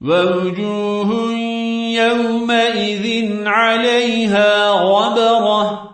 ووجوه يومئذ عليها غبرة.